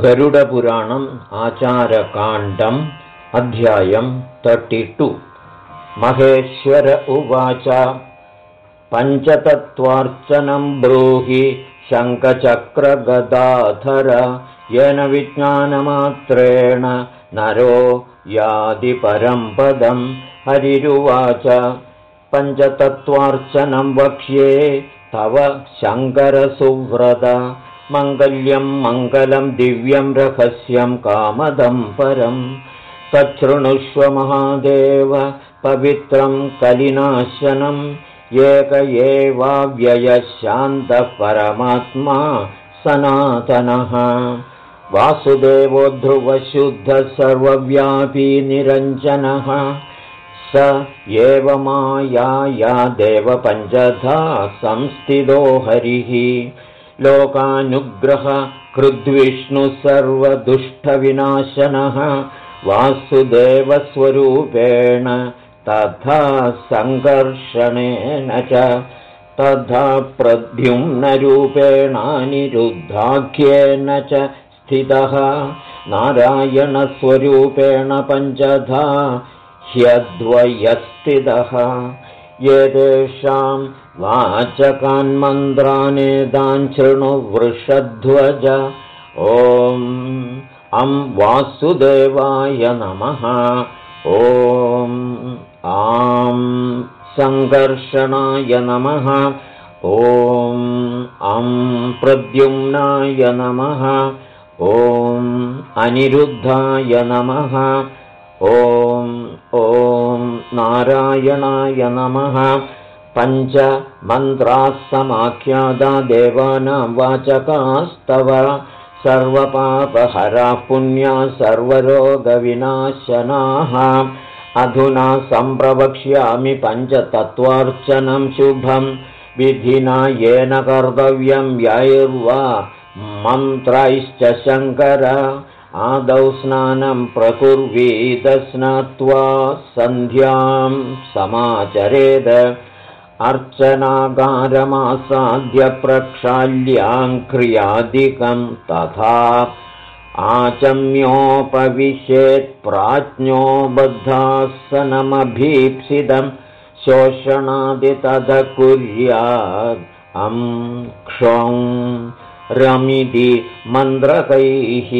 गरुडपुराणम् आचारकाण्डम् अध्यायम् टु महेश्वर उवाच पञ्चतत्त्वार्चनम् ब्रूहि शङ्खचक्रगदाधर येन विज्ञानमात्रेण नरो यादिपरम् पदम् हरिरुवाच पञ्चतत्त्वार्चनम् वक्ष्ये तव शङ्करसुव्रत मङ्गल्यं मङ्गलं दिव्यं रहस्यं कामदं परम् तच्छृणुष्व महादेव पवित्रं कलिनाशनम् एक एवाव्ययशान्तः परमात्मा सनातनः। वासुदेवो ध्रुवशुद्धः सर्वव्यापी निरञ्जनः। स एव माया देवपञ्चधा संस्थितो हरिः लोकानुग्रह कृद्विष्णुः सर्वदुष्टविनाशनः वासुदेवस्वरूपेण तथा सङ्घर्षणेन च तथा प्रद्युम्नरूपेणानिरुद्धाख्येन च स्थितः नारायणस्वरूपेण पञ्चधा ह्यद्वयस्थितः एतेषाम् वाचकान्मन्त्रानेतान् शृणु वृषध्वज। ॐ अं वासुदेवाय नमः। ॐ आं सङ्कर्षणाय नमः। ॐ अं प्रद्युम्नाय नमः। ॐ अनिरुद्धाय नमः। ॐ नारायणाय नमः पञ्च मन्त्राः समाख्यादा देवानां वाचकास्तव। सर्वपापहराः पुण्या सर्वरोगविनाशनाः। अधुना सम्प्रवक्ष्यामि पञ्चतत्त्वार्चनं शुभं। विधिना येन कर्तव्यं यैर्वा मन्त्रैश्च शङ्कर। आदौ स्नानं प्रकुर्वीत स्नात्वा सन्ध्यां समाचरेद अर्चनागारमासाद्य प्रक्षाल्याङ्क्रियादिकं तथा आचम्योपविशेत्प्राज्ञो बद्धासनमभीप्सितं शोषणादि तद कुर्यात् अं क्षौं रमिति मन्द्रकैः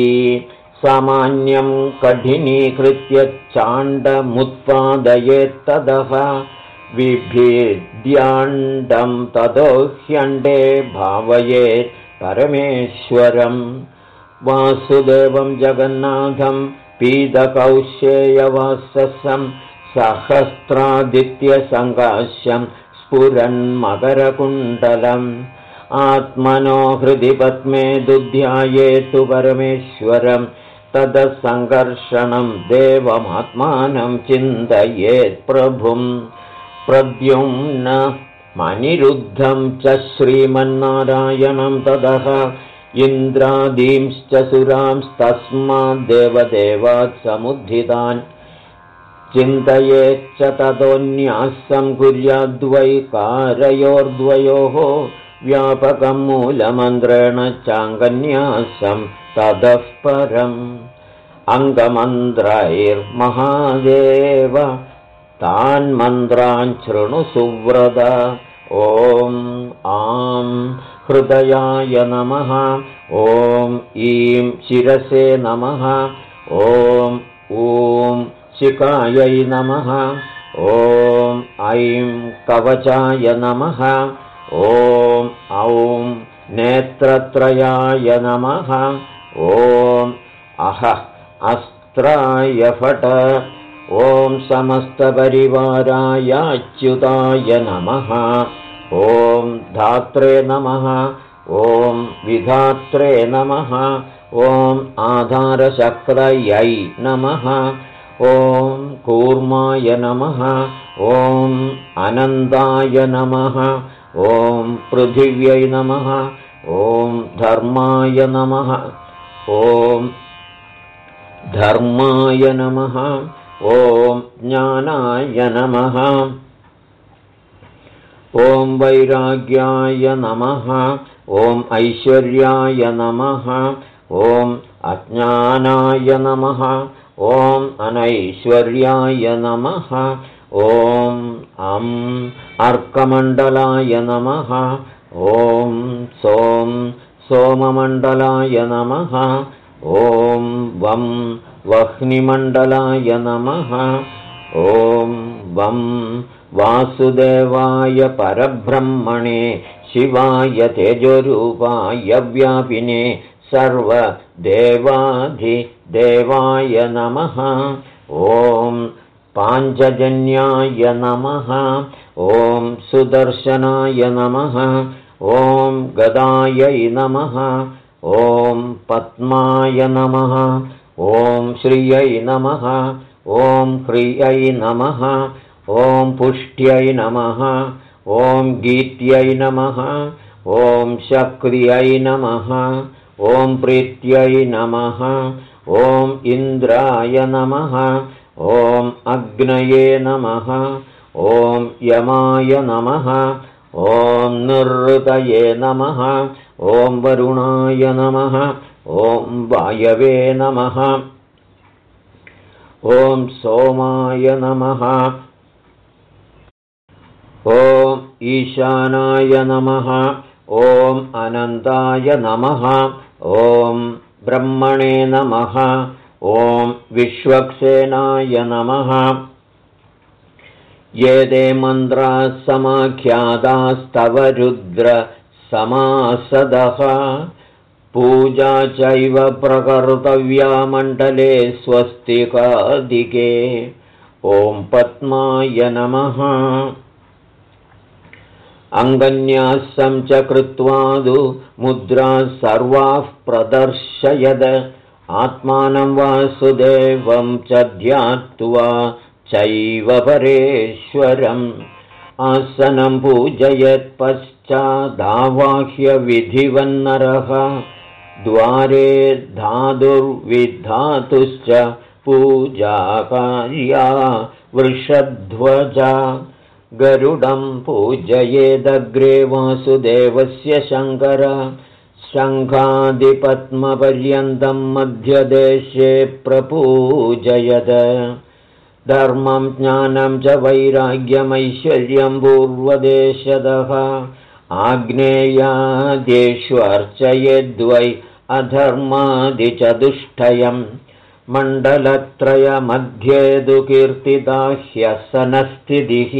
सामान्यं कठिनीकृत्य चाण्डमुत्पादयेत्तदः विभिद्याण्डं ततो ह्यण्डे भावयेत् परमेश्वरम्। वासुदेवं जगन्नाथं पीतकौशेयवाससं सहस्रादित्यसङ्काश्यं स्फुरन्मकरकुण्डलम्। आत्मनो हृदि पद्मे दुध्यायेतु परमेश्वरं ततः सङ्कर्षणं देवमात्मानं चिन्तयेत् प्रभुम् प्रद्युम्न मनिरुद्धं च श्रीमन्नारायणं ततः इन्द्रादींश्च सुरांस्तस्माद्देवदेवात् समुद्धितान्। चिन्तयेच्च ततोऽन्यासं कुर्याद्वैकारयोर्द्वयोः व्यापकं मूलमन्त्रेण चाङ्गन्यासं ततः परम् अङ्गमन्त्रैर्महादेव तान्मन्त्रान् शृणु सुव्रत। ॐ आं हृदयाय नमः। ॐ ईं शिरसे नमः। ॐ ऊं शिकायै नमः। ॐ ऐं कवचाय नमः। ॐ औं नेत्रत्रयाय नमः। ॐ अह अस्त्राय फट ॐ समस्तपरिवारायाच्युताय नमः। ॐ धात्रे नमः। ॐ विधात्रे नमः। ॐ आधारशक्रयै नमः। ॐ कूर्माय नमः। ॐ अनन्ताय नमः। ॐ पृथिव्यै नमः। ॐ धर्माय नमः। ॐ धर्माय नमः ॐ ज्ञानाय नमः। ॐ वैराग्याय नमः। ॐ ऐश्वर्याय नमः। ॐ अज्ञानाय नमः। ॐ अनैश्वर्याय नमः। ॐ अम् अर्कमण्डलाय नमः। ॐ सों सोममण्डलाय नमः। ॐ वं वह्निमण्डलाय नमः। ॐ वं वासुदेवाय परब्रह्मणे शिवाय तेजोरूपाय व्यापिने सर्वदेवाधिदेवाय नमः। ॐ पाञ्चजन्याय नमः। ॐ सुदर्शनाय नमः। ॐ गदायै नमः ॐ पद्माय नमः ॐ श्रियै नमः ॐ ह्रियै नमः ॐ पुष्ट्यै नमः ॐ गीत्यै नमः ॐ शक्र्यै नमः ॐ प्रीत्यै नमः ॐ इन्द्राय नमः ॐ अग्नये नमः ॐ यमाय नमः ॐ निरृतये नमः ॐ वरुणाय नमः ॐ वायवे नमः ॐ सोमाय नमः ॐ ईशानाय नमः ॐ अनन्ताय नमः ॐ ब्रह्मणे नमः ॐ विश्वक्सेनाय नमः। ये ते मन्त्राः समाख्यातास्तव रुद्रसमासदः पूजा चैव प्रकर्तव्या मण्डले स्वस्तिकादिके। ॐ पद्माय नमः। अङ्गन्यासं च कृत्वादु मुद्राः सर्वाः प्रदर्शयद। आत्मानं वासुदेवं च ध्यात्वा चैव परेश्वरम् आसनं पूजयत्पश्चादावाह्यविधिवन्नरः। द्वारे धातुर्विधातुश्च पूजाकार्या वृषध्वजा। गरुडं पूजयेदग्रे वासुदेवस्य शङ्कर। शङ्खादिपद्मपर्यन्तं मध्यदेशे प्रपूजयद धर्मं ज्ञानं च वैराग्यमैश्वर्यं पूर्वदेशदः आग्नेयादेष्वर्चयेद्वै अधर्मादिचतुष्टयम् मण्डलत्रयमध्ये तु कीर्तिदाह्यसनस्थितिः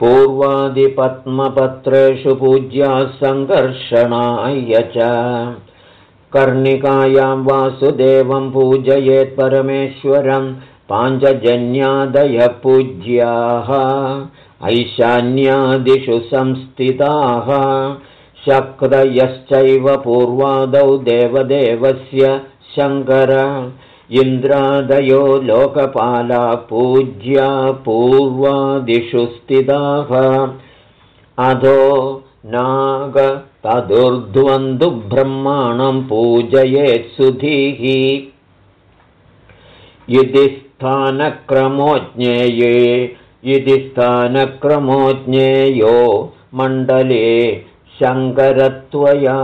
पूर्वादिपद्मपत्रेषु पूज्या सङ्कर्षणाय च। कर्णिकायां वासुदेवं पूजयेत् परमेश्वरं पाञ्चजन्यादयः पूज्याः ऐशान्यादिषु संस्थिताः शक्रयश्चैव पूर्वादौ देवदेवस्य शङ्कर इन्द्रादयो लोकपाला पूज्या पूर्वादिषु स्थिताः। अधो नाग तदुर्ध्वन्दुब्रह्माणं पूजयेत्सुधीः स्थानक्रमो ज्ञेये इति स्थानक्रमो मण्डले शङ्करत्वया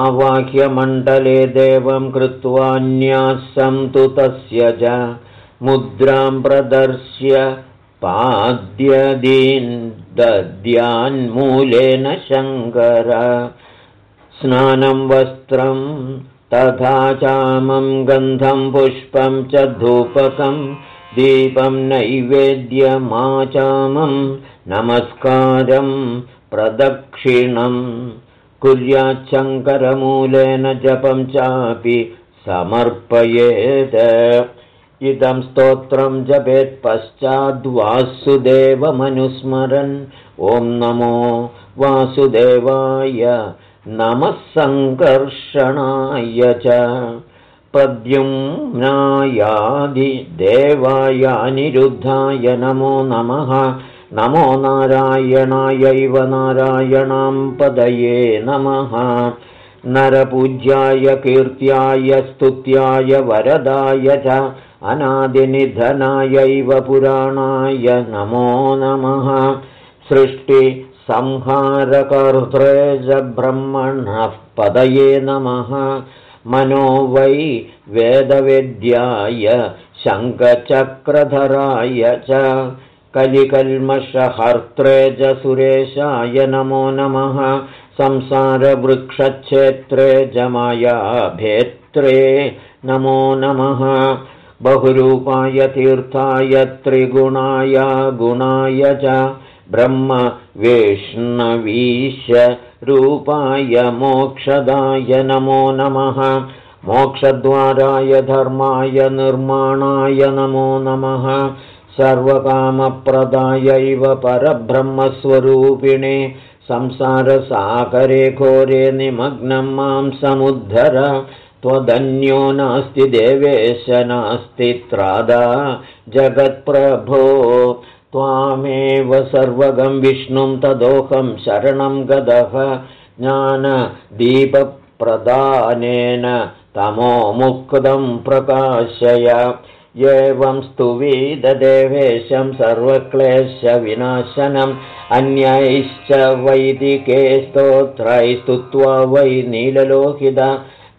आवाह्यमण्डले देवं कृत्वान्यासं तु तस्य च मुद्रां प्रदर्श्य पाद्यदीन् दद्यान्मूलेन शङ्कर। स्नानं वस्त्रं तथा चामं गन्धं पुष्पं च धूपकं दीपं नैवेद्यमाचामं नमस्कारं प्रदक्षिणम् कुर्याच्छङ्करमूलेन जपं चापि समर्पयेत्। इदं स्तोत्रं जपेत्पश्चाद्वासुदेवमनुस्मरन् ॐ नमो वासुदेवाय नमः सङ्कर्षणाय च पद्युम्नायादिदेवायानिरुद्धाय नमो नमः। नमो नारायणायैव नारायणां पदये नमः। नरपूज्याय कीर्त्याय स्तुत्याय वरदाय च अनादिनिधनायैव पुराणाय नमो नमः। सृष्टिसंहारकर्त्रे च ब्रह्मणः पदये नमः। मनो वै वेदवेद्याय शङ्खचक्रधराय च कलिकल्मषहर्त्रे च सुरेशाय नमो नमः। संसारवृक्षक्षेत्रे जमायाभेत्रे नमो नमः। बहुरूपाय तीर्थाय त्रिगुणाय गुणाय च ब्रह्म वेष्णवीश रूपाय मोक्षदाय नमो नमः। मोक्षद्वाराय धर्माय निर्माणाय नमो नमः। सर्वकामप्रदायैव परब्रह्मस्वरूपिणे संसारसागरे घोरे निमग्नं मां समुद्धर। त्वदन्यो नास्ति देवेश नास्ति त्रादा। जगत्प्रभो त्वामेव सर्वगं विष्णुं तदोहं शरणं गदः ज्ञानदीपप्रदानेन तमोमुक्तं प्रकाशय। एवं स्तुवीददेवेशं सर्वक्लेशविनाशनम् अन्यैश्च वैदिके स्तोत्रैस्तुत्वा वै नीललोहित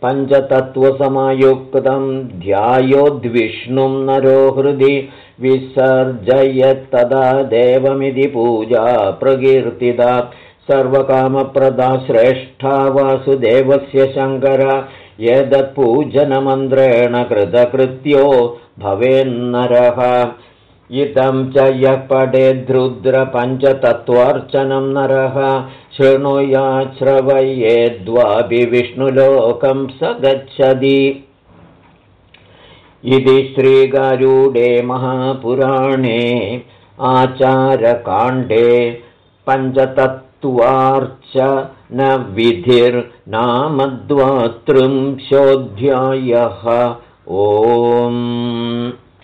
पञ्चतत्त्वसमयुक्तं ध्यायोद्विष्णुं नरो हृदि विसर्जयत्तदा देवमिति पूजा प्रकीर्तिता सर्वकामप्रदा श्रेष्ठा वासुदेवस्य शङ्कर एतत्पूजनमन्त्रेण कृतकृत्यो भवेन्नरः। इदं च यः पठेद्रुद्रपञ्चतत्त्वार्चनं नरः। विष्णुलोकं स गच्छति इति श्रीगारूडे महापुराणे आचारकाण्डे पञ्चतत्त्वार्च न विधिर्नामद्वातृंशोऽध्यायः ओम्